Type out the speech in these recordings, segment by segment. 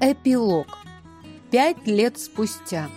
Эпилог. Пять лет спустя.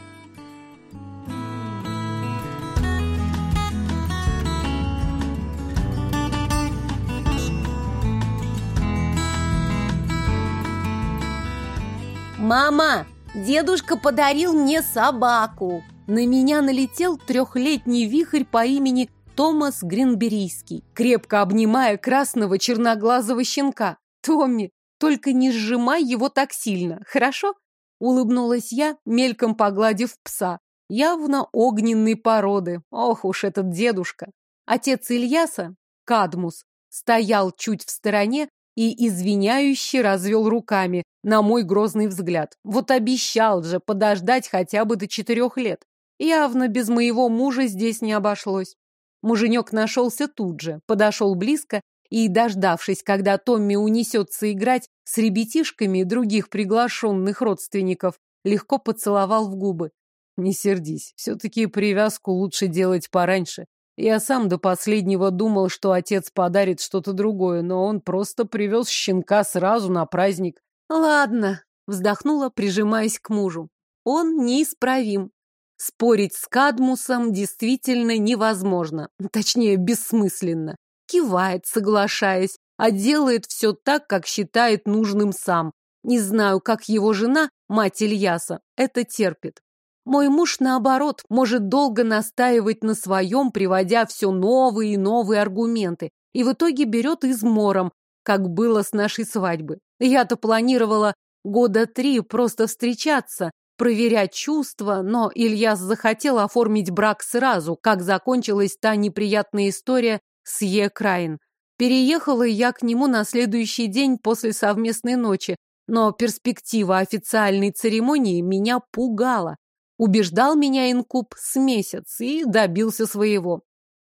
«Мама, дедушка подарил мне собаку!» На меня налетел трехлетний вихрь по имени Томас Гринберийский, крепко обнимая красного черноглазого щенка. «Томми, только не сжимай его так сильно, хорошо?» Улыбнулась я, мельком погладив пса. Явно огненной породы. Ох уж этот дедушка. Отец Ильяса, Кадмус, стоял чуть в стороне и извиняюще развел руками на мой грозный взгляд. Вот обещал же подождать хотя бы до четырех лет. Явно без моего мужа здесь не обошлось. Муженек нашелся тут же, подошел близко и, дождавшись, когда Томми унесется играть с ребятишками других приглашенных родственников, легко поцеловал в губы. Не сердись, все-таки привязку лучше делать пораньше. Я сам до последнего думал, что отец подарит что-то другое, но он просто привез щенка сразу на праздник. Ладно, вздохнула, прижимаясь к мужу. Он неисправим. Спорить с Кадмусом действительно невозможно, точнее, бессмысленно кивает, соглашаясь, а делает все так, как считает нужным сам. Не знаю, как его жена, мать Ильяса, это терпит. Мой муж, наоборот, может долго настаивать на своем, приводя все новые и новые аргументы, и в итоге берет измором, как было с нашей свадьбы. Я-то планировала года три просто встречаться, проверять чувства, но Ильяс захотел оформить брак сразу, как закончилась та неприятная история с Екраин. Переехала я к нему на следующий день после совместной ночи, но перспектива официальной церемонии меня пугала. Убеждал меня инкуб с месяц и добился своего.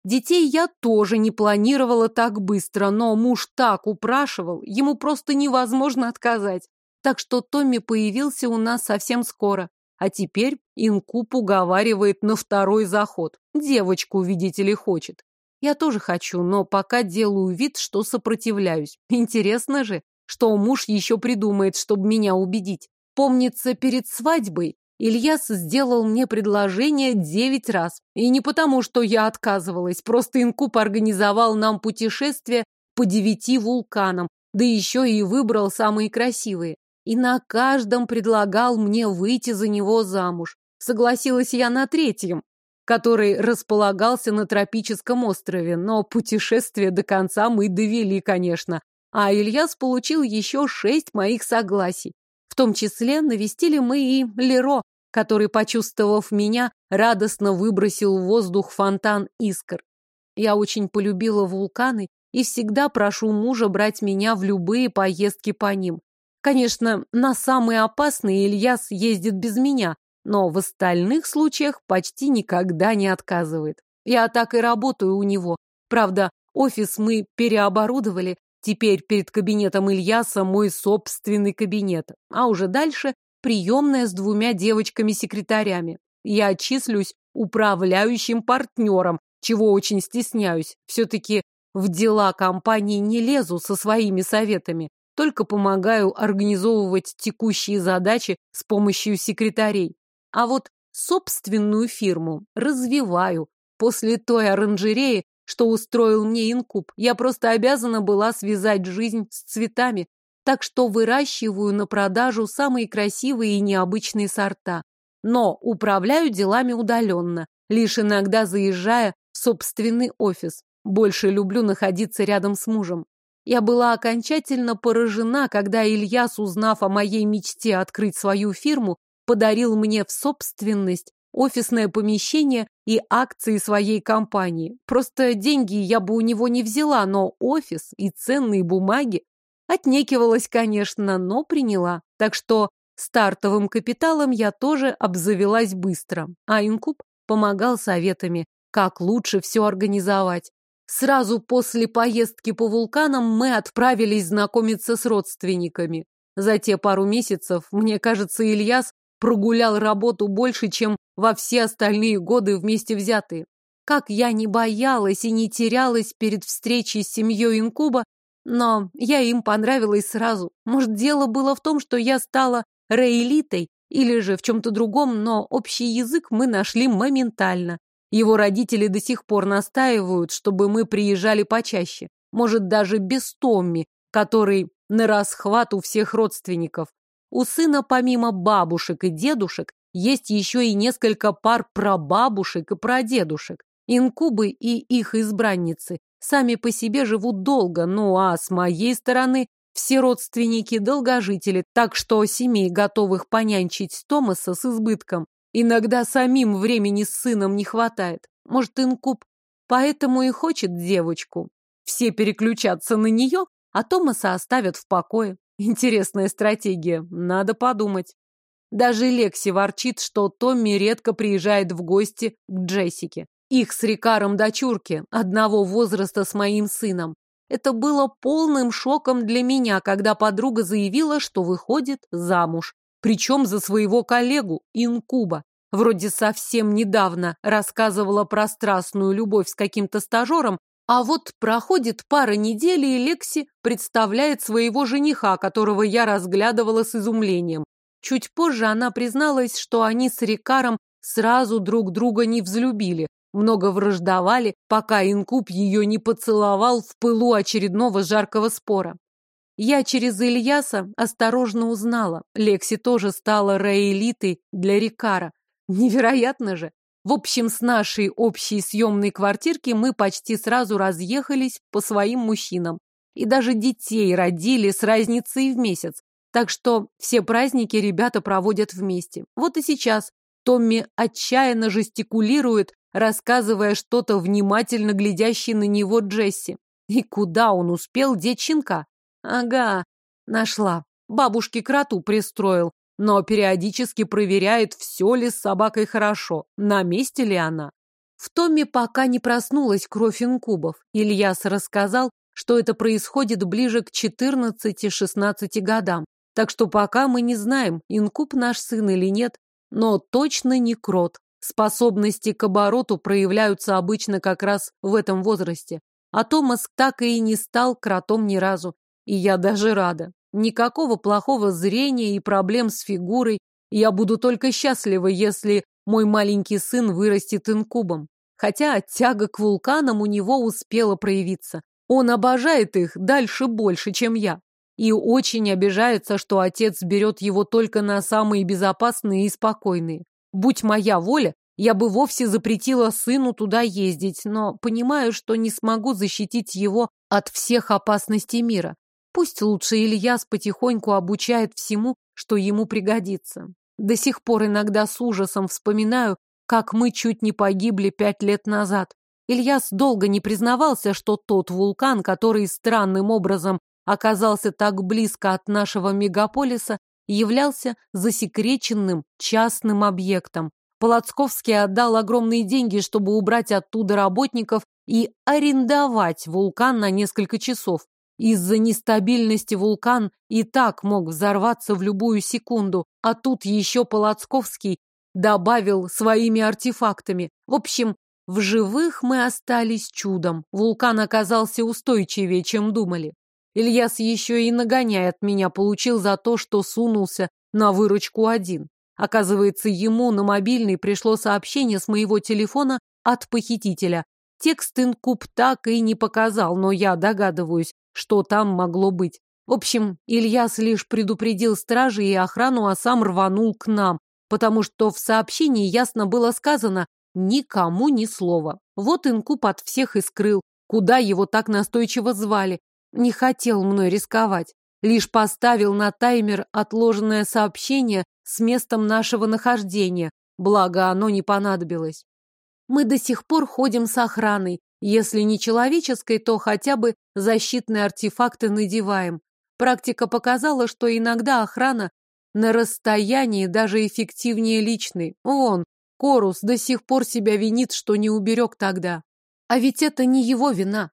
Детей я тоже не планировала так быстро, но муж так упрашивал, ему просто невозможно отказать. Так что Томми появился у нас совсем скоро. А теперь инкуб уговаривает на второй заход. Девочку, видите ли, хочет. Я тоже хочу, но пока делаю вид, что сопротивляюсь. Интересно же, что муж еще придумает, чтобы меня убедить. Помнится, перед свадьбой Ильяс сделал мне предложение девять раз. И не потому, что я отказывалась, просто Инкуб организовал нам путешествие по девяти вулканам, да еще и выбрал самые красивые. И на каждом предлагал мне выйти за него замуж. Согласилась я на третьем, который располагался на тропическом острове, но путешествие до конца мы довели, конечно. А Ильяс получил еще шесть моих согласий. В том числе навестили мы и Леро, который, почувствовав меня, радостно выбросил в воздух фонтан искр. Я очень полюбила вулканы и всегда прошу мужа брать меня в любые поездки по ним. Конечно, на самые опасные Ильяс ездит без меня, но в остальных случаях почти никогда не отказывает. Я так и работаю у него. Правда, офис мы переоборудовали, теперь перед кабинетом Ильяса мой собственный кабинет, а уже дальше приемная с двумя девочками-секретарями. Я числюсь управляющим партнером, чего очень стесняюсь. Все-таки в дела компании не лезу со своими советами, только помогаю организовывать текущие задачи с помощью секретарей. А вот собственную фирму развиваю. После той оранжереи, что устроил мне инкуб, я просто обязана была связать жизнь с цветами, так что выращиваю на продажу самые красивые и необычные сорта. Но управляю делами удаленно, лишь иногда заезжая в собственный офис. Больше люблю находиться рядом с мужем. Я была окончательно поражена, когда Ильяс, узнав о моей мечте открыть свою фирму, подарил мне в собственность офисное помещение и акции своей компании. Просто деньги я бы у него не взяла, но офис и ценные бумаги отнекивалась, конечно, но приняла. Так что стартовым капиталом я тоже обзавелась быстро, а Инкуб помогал советами, как лучше все организовать. Сразу после поездки по вулканам мы отправились знакомиться с родственниками. За те пару месяцев, мне кажется, Ильяс прогулял работу больше, чем во все остальные годы вместе взятые. Как я не боялась и не терялась перед встречей с семьей Инкуба, но я им понравилась сразу. Может, дело было в том, что я стала Рейлитой или же в чем-то другом, но общий язык мы нашли моментально. Его родители до сих пор настаивают, чтобы мы приезжали почаще. Может, даже без Томми, который на расхват у всех родственников. У сына помимо бабушек и дедушек есть еще и несколько пар прабабушек и прадедушек. Инкубы и их избранницы сами по себе живут долго, ну а с моей стороны все родственники долгожители, так что семей, готовых понянчить Томаса с избытком. Иногда самим времени с сыном не хватает. Может, инкуб поэтому и хочет девочку. Все переключатся на нее, а Томаса оставят в покое. Интересная стратегия, надо подумать. Даже Лекси ворчит, что Томми редко приезжает в гости к Джессике. Их с Рикаром дочурки, одного возраста с моим сыном. Это было полным шоком для меня, когда подруга заявила, что выходит замуж. Причем за своего коллегу, Инкуба. Вроде совсем недавно рассказывала про страстную любовь с каким-то стажером, а вот проходит пара недель, и Лекси представляет своего жениха, которого я разглядывала с изумлением. Чуть позже она призналась, что они с Рикаром сразу друг друга не взлюбили, много враждовали, пока инкуб ее не поцеловал в пылу очередного жаркого спора. Я через Ильяса осторожно узнала. Лекси тоже стала Раэлитой для Рикара. Невероятно же! В общем, с нашей общей съемной квартирки мы почти сразу разъехались по своим мужчинам. И даже детей родили с разницей в месяц. Так что все праздники ребята проводят вместе. Вот и сейчас Томми отчаянно жестикулирует, рассказывая что-то внимательно глядящей на него Джесси. И куда он успел деть? Ага, нашла. Бабушке кроту пристроил, но периодически проверяет, все ли с собакой хорошо, на месте ли она. В Томе пока не проснулась кровь инкубов. Ильяс рассказал, что это происходит ближе к 14-16 годам. Так что пока мы не знаем, инкуб наш сын или нет, но точно не крот. Способности к обороту проявляются обычно как раз в этом возрасте. А Томас так и не стал кротом ни разу. И я даже рада. Никакого плохого зрения и проблем с фигурой. Я буду только счастлива, если мой маленький сын вырастет инкубом. Хотя тяга к вулканам у него успела проявиться. Он обожает их дальше больше, чем я. И очень обижается, что отец берет его только на самые безопасные и спокойные. Будь моя воля, я бы вовсе запретила сыну туда ездить, но понимаю, что не смогу защитить его от всех опасностей мира. Пусть лучше Ильяс потихоньку обучает всему, что ему пригодится. До сих пор иногда с ужасом вспоминаю, как мы чуть не погибли пять лет назад. Ильяс долго не признавался, что тот вулкан, который странным образом оказался так близко от нашего мегаполиса, являлся засекреченным частным объектом. Полоцковский отдал огромные деньги, чтобы убрать оттуда работников и арендовать вулкан на несколько часов. Из-за нестабильности вулкан и так мог взорваться в любую секунду, а тут еще Полоцковский добавил своими артефактами. В общем, в живых мы остались чудом. Вулкан оказался устойчивее, чем думали. Ильяс еще и нагоняй от меня получил за то, что сунулся на выручку один. Оказывается, ему на мобильный пришло сообщение с моего телефона от похитителя. Текст инкуб так и не показал, но я догадываюсь, что там могло быть. В общем, Ильяс лишь предупредил стражи и охрану, а сам рванул к нам, потому что в сообщении ясно было сказано «никому ни слова». Вот инкуб от всех и скрыл, куда его так настойчиво звали, не хотел мной рисковать. Лишь поставил на таймер отложенное сообщение с местом нашего нахождения, благо оно не понадобилось. Мы до сих пор ходим с охраной. Если не человеческой, то хотя бы защитные артефакты надеваем. Практика показала, что иногда охрана на расстоянии даже эффективнее личной. Вон, Корус до сих пор себя винит, что не уберег тогда. А ведь это не его вина.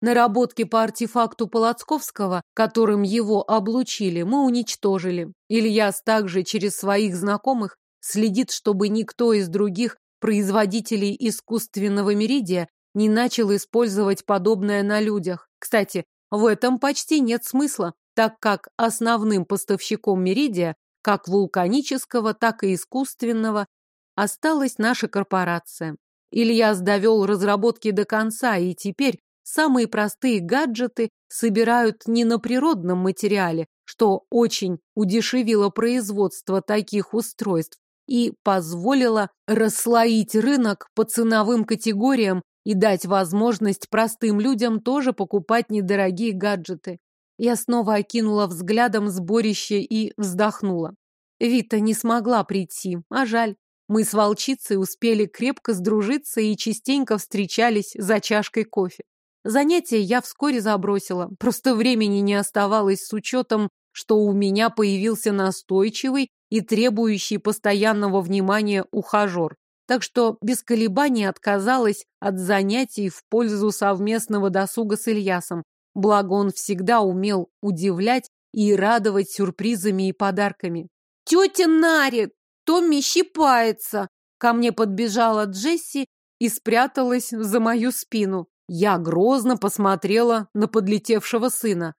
Наработки по артефакту Полоцковского, которым его облучили, мы уничтожили. Ильяс также через своих знакомых следит, чтобы никто из других производителей искусственного меридия не начал использовать подобное на людях. Кстати, в этом почти нет смысла, так как основным поставщиком меридия как вулканического, так и искусственного, осталась наша корпорация. Ильяс довел разработки до конца, и теперь самые простые гаджеты собирают не на природном материале, что очень удешевило производство таких устройств и позволило расслоить рынок по ценовым категориям и дать возможность простым людям тоже покупать недорогие гаджеты. Я снова окинула взглядом сборище и вздохнула. Вита не смогла прийти, а жаль. Мы с волчицей успели крепко сдружиться и частенько встречались за чашкой кофе. Занятия я вскоре забросила, просто времени не оставалось с учетом, что у меня появился настойчивый и требующий постоянного внимания ухажер. Так что без колебаний отказалась от занятий в пользу совместного досуга с Ильясом. Благо он всегда умел удивлять и радовать сюрпризами и подарками. «Тетя Нари, Томми щипается!» Ко мне подбежала Джесси и спряталась за мою спину. Я грозно посмотрела на подлетевшего сына.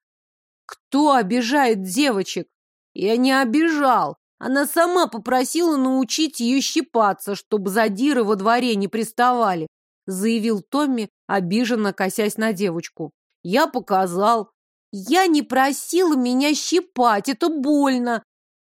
«Кто обижает девочек?» «Я не обижал. Она сама попросила научить ее щипаться, чтобы задиры во дворе не приставали», заявил Томми, обиженно косясь на девочку. «Я показал. Я не просила меня щипать, это больно».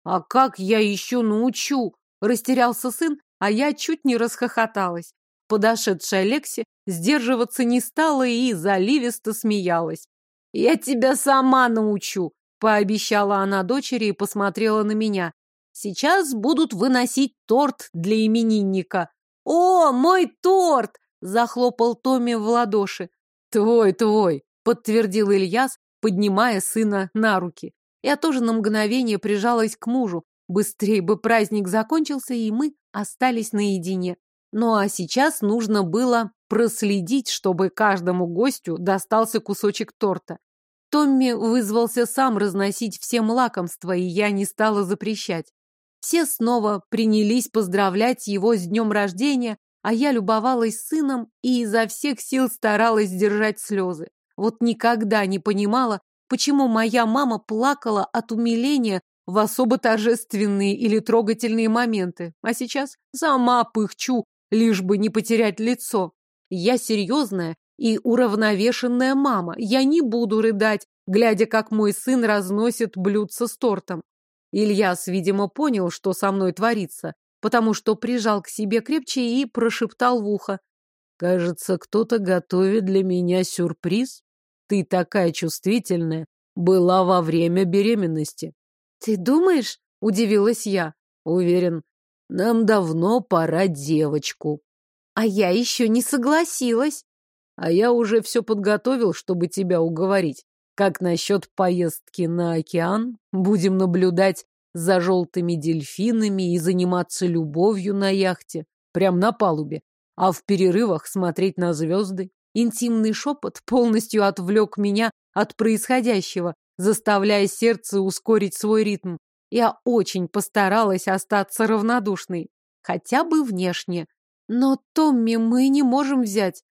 «А как я еще научу?» Растерялся сын, а я чуть не расхохоталась. Подошедшая Лекси сдерживаться не стала и заливисто смеялась. «Я тебя сама научу», — пообещала она дочери и посмотрела на меня. «Сейчас будут выносить торт для именинника». «О, мой торт!» — захлопал Томми в ладоши. «Твой, твой!» — подтвердил Ильяс, поднимая сына на руки. Я тоже на мгновение прижалась к мужу. Быстрее бы праздник закончился, и мы остались наедине. Ну а сейчас нужно было проследить, чтобы каждому гостю достался кусочек торта. Томми вызвался сам разносить всем лакомства, и я не стала запрещать. Все снова принялись поздравлять его с днем рождения, а я любовалась сыном и изо всех сил старалась сдержать слезы. Вот никогда не понимала, почему моя мама плакала от умиления в особо торжественные или трогательные моменты, а сейчас сама пыхчу, лишь бы не потерять лицо. Я серьезная и уравновешенная мама. Я не буду рыдать, глядя, как мой сын разносит блюдца с тортом. Ильяс, видимо, понял, что со мной творится, потому что прижал к себе крепче и прошептал в ухо. «Кажется, кто-то готовит для меня сюрприз. Ты такая чувствительная, была во время беременности». «Ты думаешь?» — удивилась я. «Уверен, нам давно пора девочку». А я еще не согласилась. А я уже все подготовил, чтобы тебя уговорить. Как насчет поездки на океан? Будем наблюдать за желтыми дельфинами и заниматься любовью на яхте, прямо на палубе, а в перерывах смотреть на звезды. Интимный шепот полностью отвлек меня от происходящего, заставляя сердце ускорить свой ритм. Я очень постаралась остаться равнодушной, хотя бы внешне. Но Томми мы не можем взять.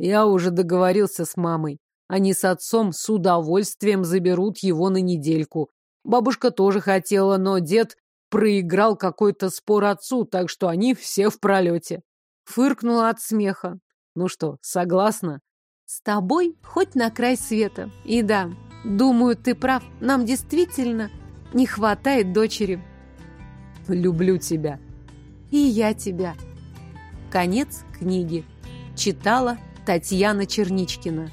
Я уже договорился с мамой. Они с отцом с удовольствием заберут его на недельку. Бабушка тоже хотела, но дед проиграл какой-то спор отцу, так что они все в пролете. Фыркнула от смеха. Ну что, согласна? С тобой хоть на край света. И да, думаю, ты прав. Нам действительно не хватает дочери. Люблю тебя. И я тебя. Конец книги. Читала Татьяна Черничкина.